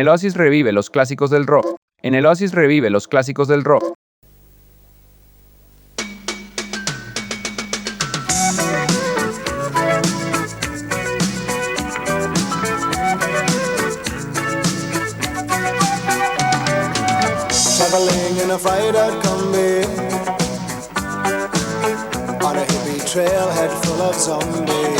el Oasis revive los clásicos del rock. En el Oasis revive los clásicos del rock. Traveling in a freighter combi On a hippie trailhead full of zombies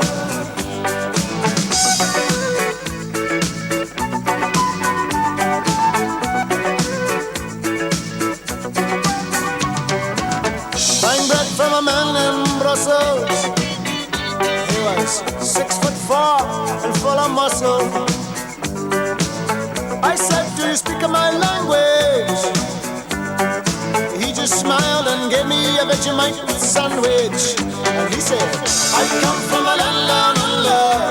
Six foot four and full of muscle. I said, Do you speak my language? He just smiled and gave me a Vegemite sandwich. And he said, I come from a land down under.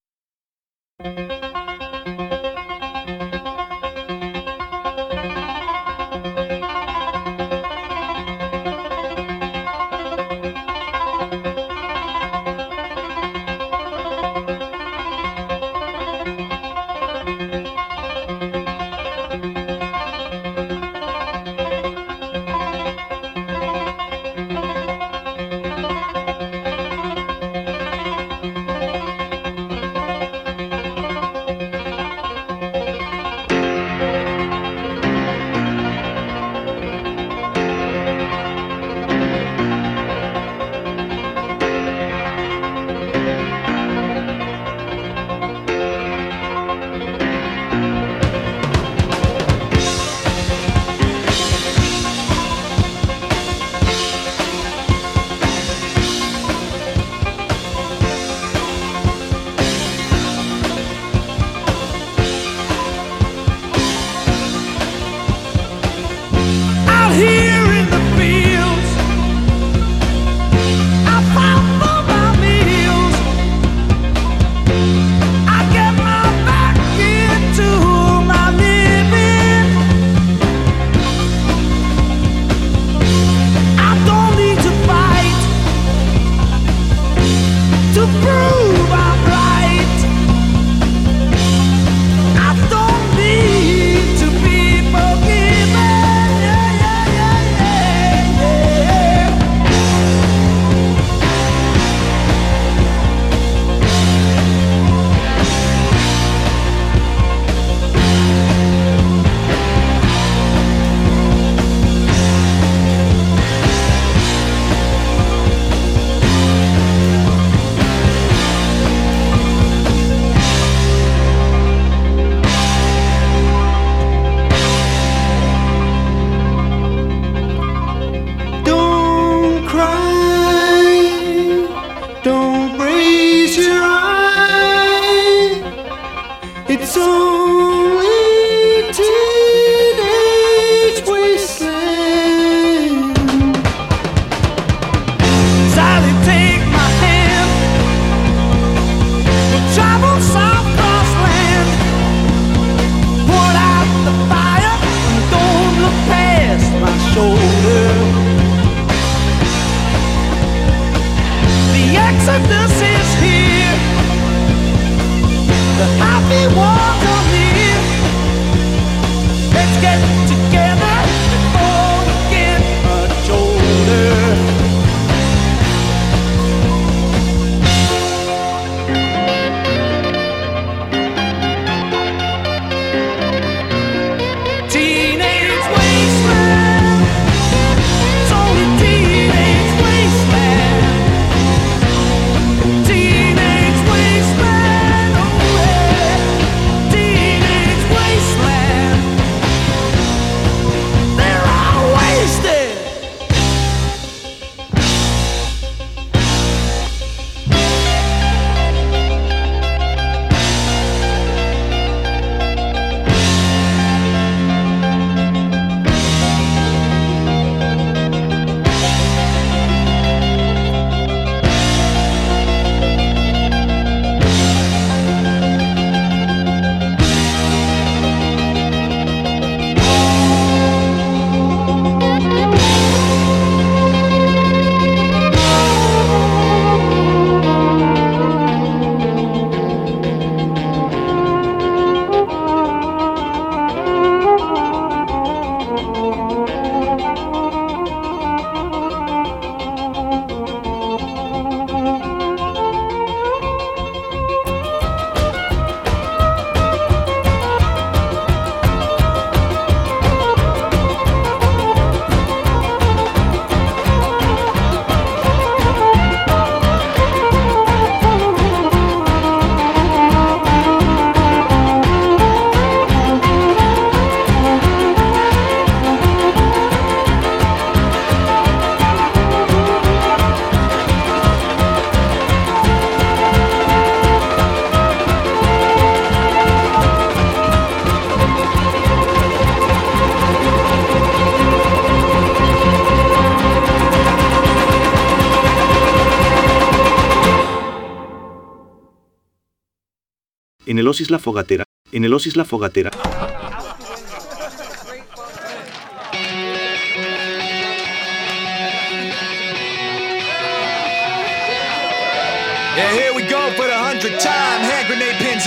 It's so el Osis La Fogatera, en el Osis La Fogatera. Yeah, here we go for the hundredth time.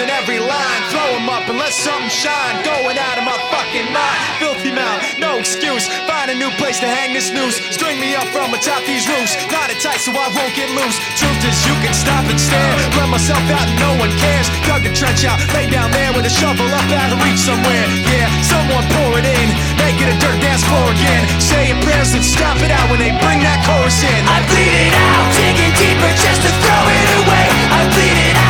In every line. Throw 'em up and let something shine. Going out of my fucking mind. Filthy mouth, no excuse. Find a new place to hang this noose. String me up from atop these roofs. Knot it tight so I won't get loose. Truth is, you can stop and stare. Let myself out and no one cares. Dug the trench out, lay down there with a shovel up out of reach somewhere. Yeah, someone pour it in. Make it a dirt dance floor again. Say your prayers and stop it out when they bring that chorus in. I bleed it out, digging deeper just to throw it away. I bleed it out,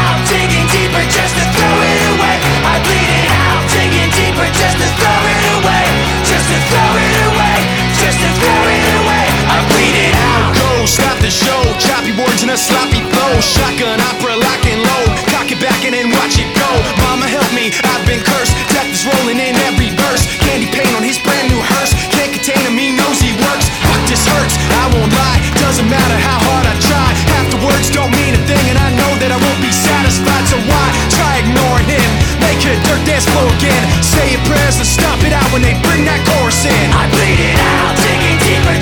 just to throw it away. I bleed it out, digging deeper just to throw it away. Just to throw it away. Just to throw it away. I bleed it out. Go, stop the show. Choppy words a sloppy. Shotgun opera, lock and load. Cock it back and watch it go. Mama help me, I've been cursed. Death is rolling in every verse. Candy paint on his brand new hearse. Can't contain him, he knows he works. Fuck this hurts, I won't lie. It dirt dance floor again. Say your prayers and stop it out when they bring that chorus in. I bleed it out, digging deeper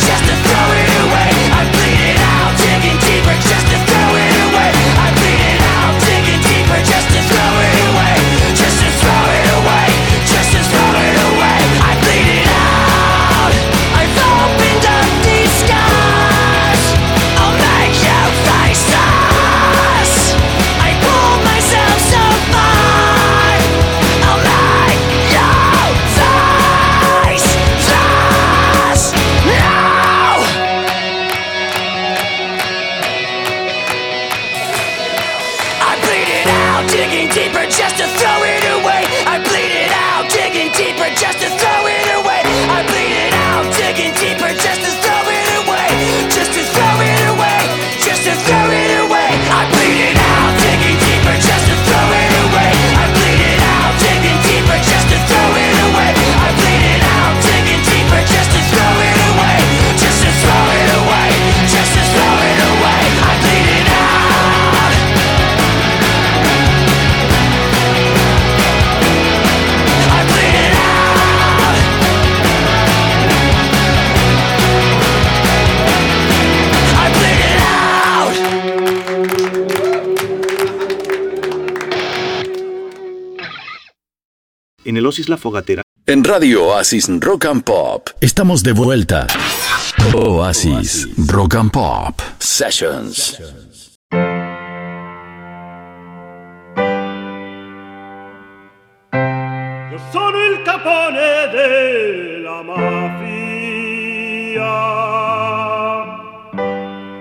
digging deeper just to throw it away. El La Fogatera. En Radio Oasis Rock and Pop estamos de vuelta. Oasis Rock and Pop Sessions. Io sono il capone della mafia.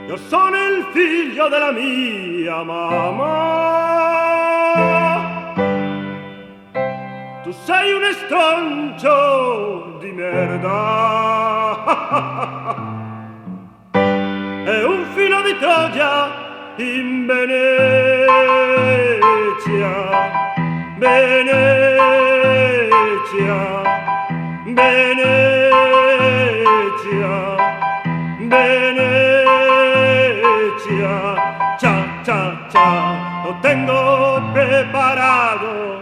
Io sono il figlio della mia mamma. Tu sei un estroncio di merda. È un filo di Troia in Venezia. Venezia, Venezia, Venezia, cha, cha, cha, lo tengo preparado,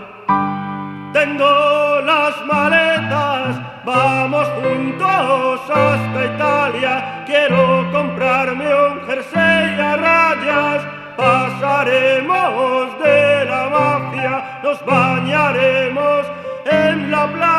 tengo las maletas, vamos juntos hasta Italia, quiero comprarme un jersey a rayas, pasaremos de la mafia, nos bañaremos en la playa.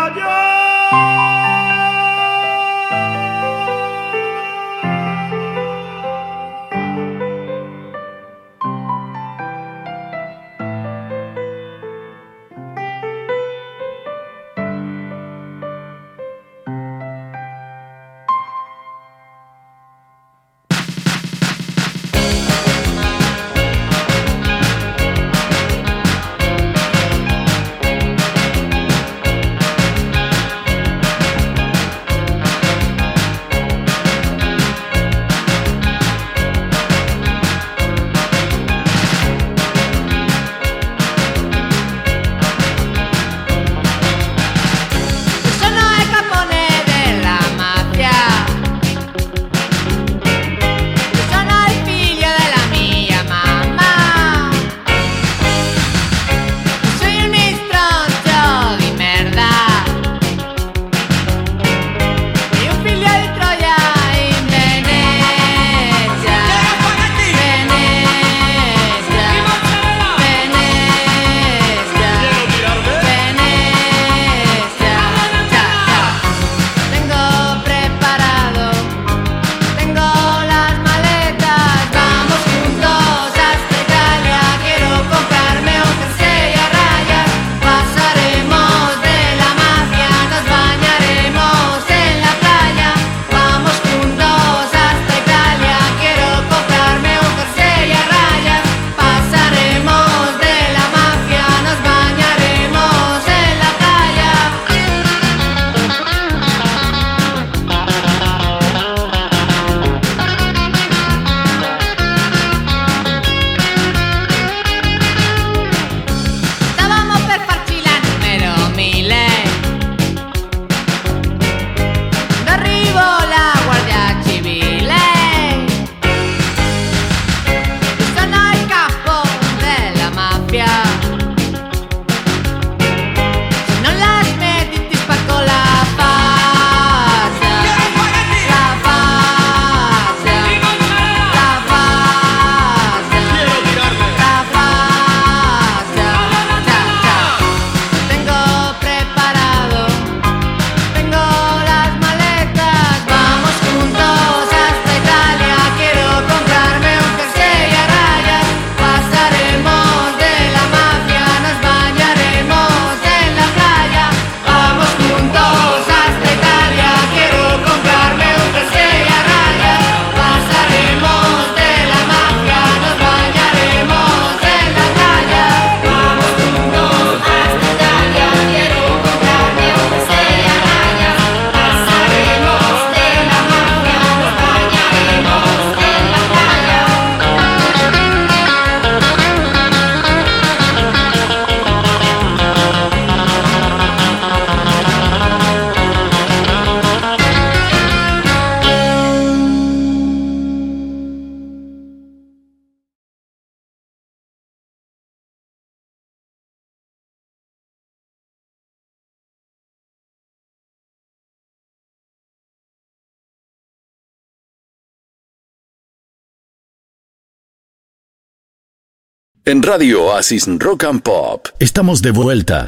en Radio Oasis Rock and Pop. Estamos de vuelta.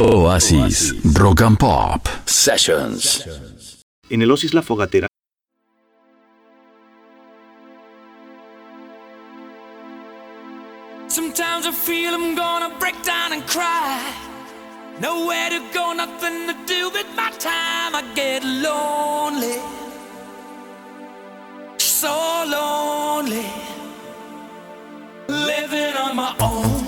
Oasis Rock and Pop Sessions. En el Oasis La Fogatera Sometimes I feel I'm gonna break down and cry. Nowhere to go, nothing to do with my time. I get lonely. So lonely. living on my own.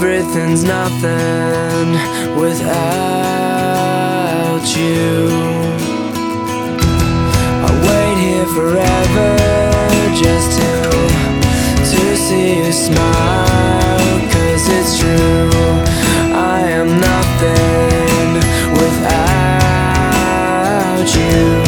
Everything's nothing without you. I wait here forever just to to see you smile. Cause it's true, I am nothing without you.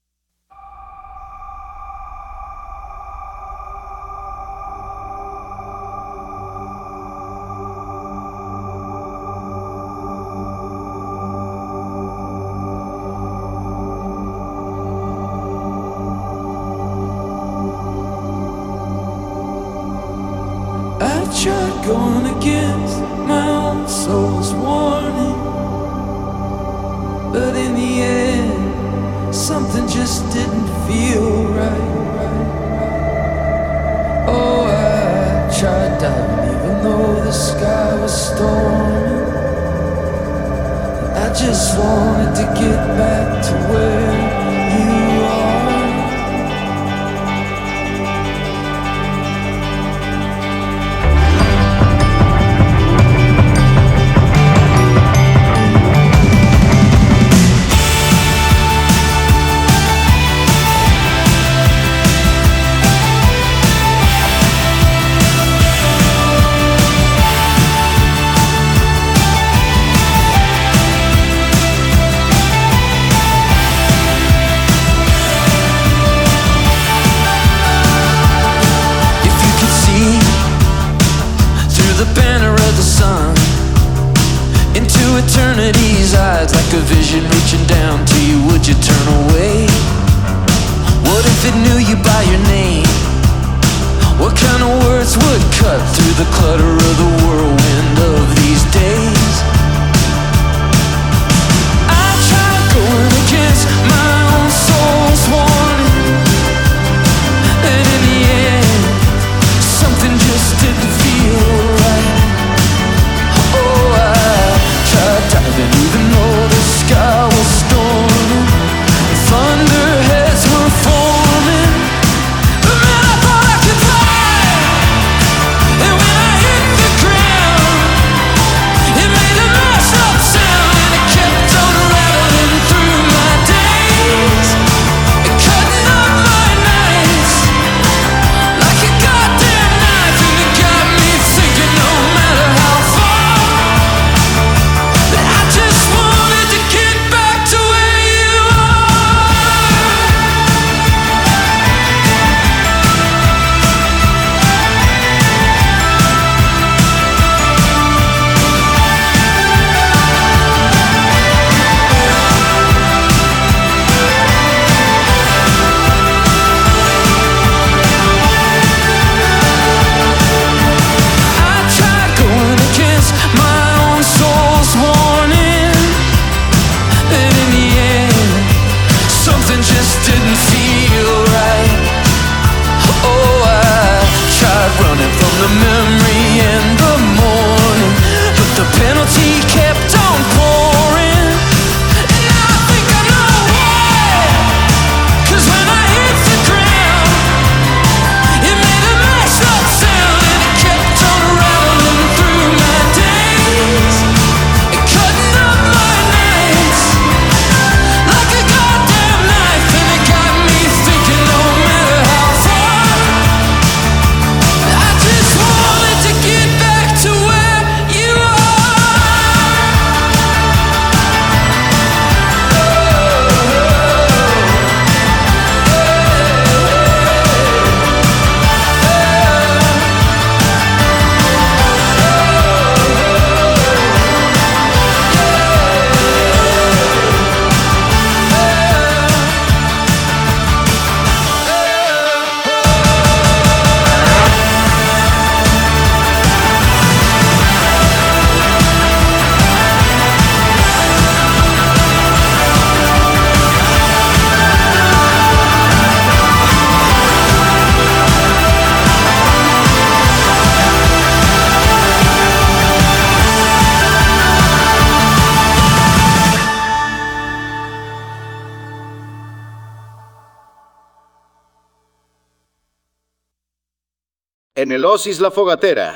Oasis La Fogatera.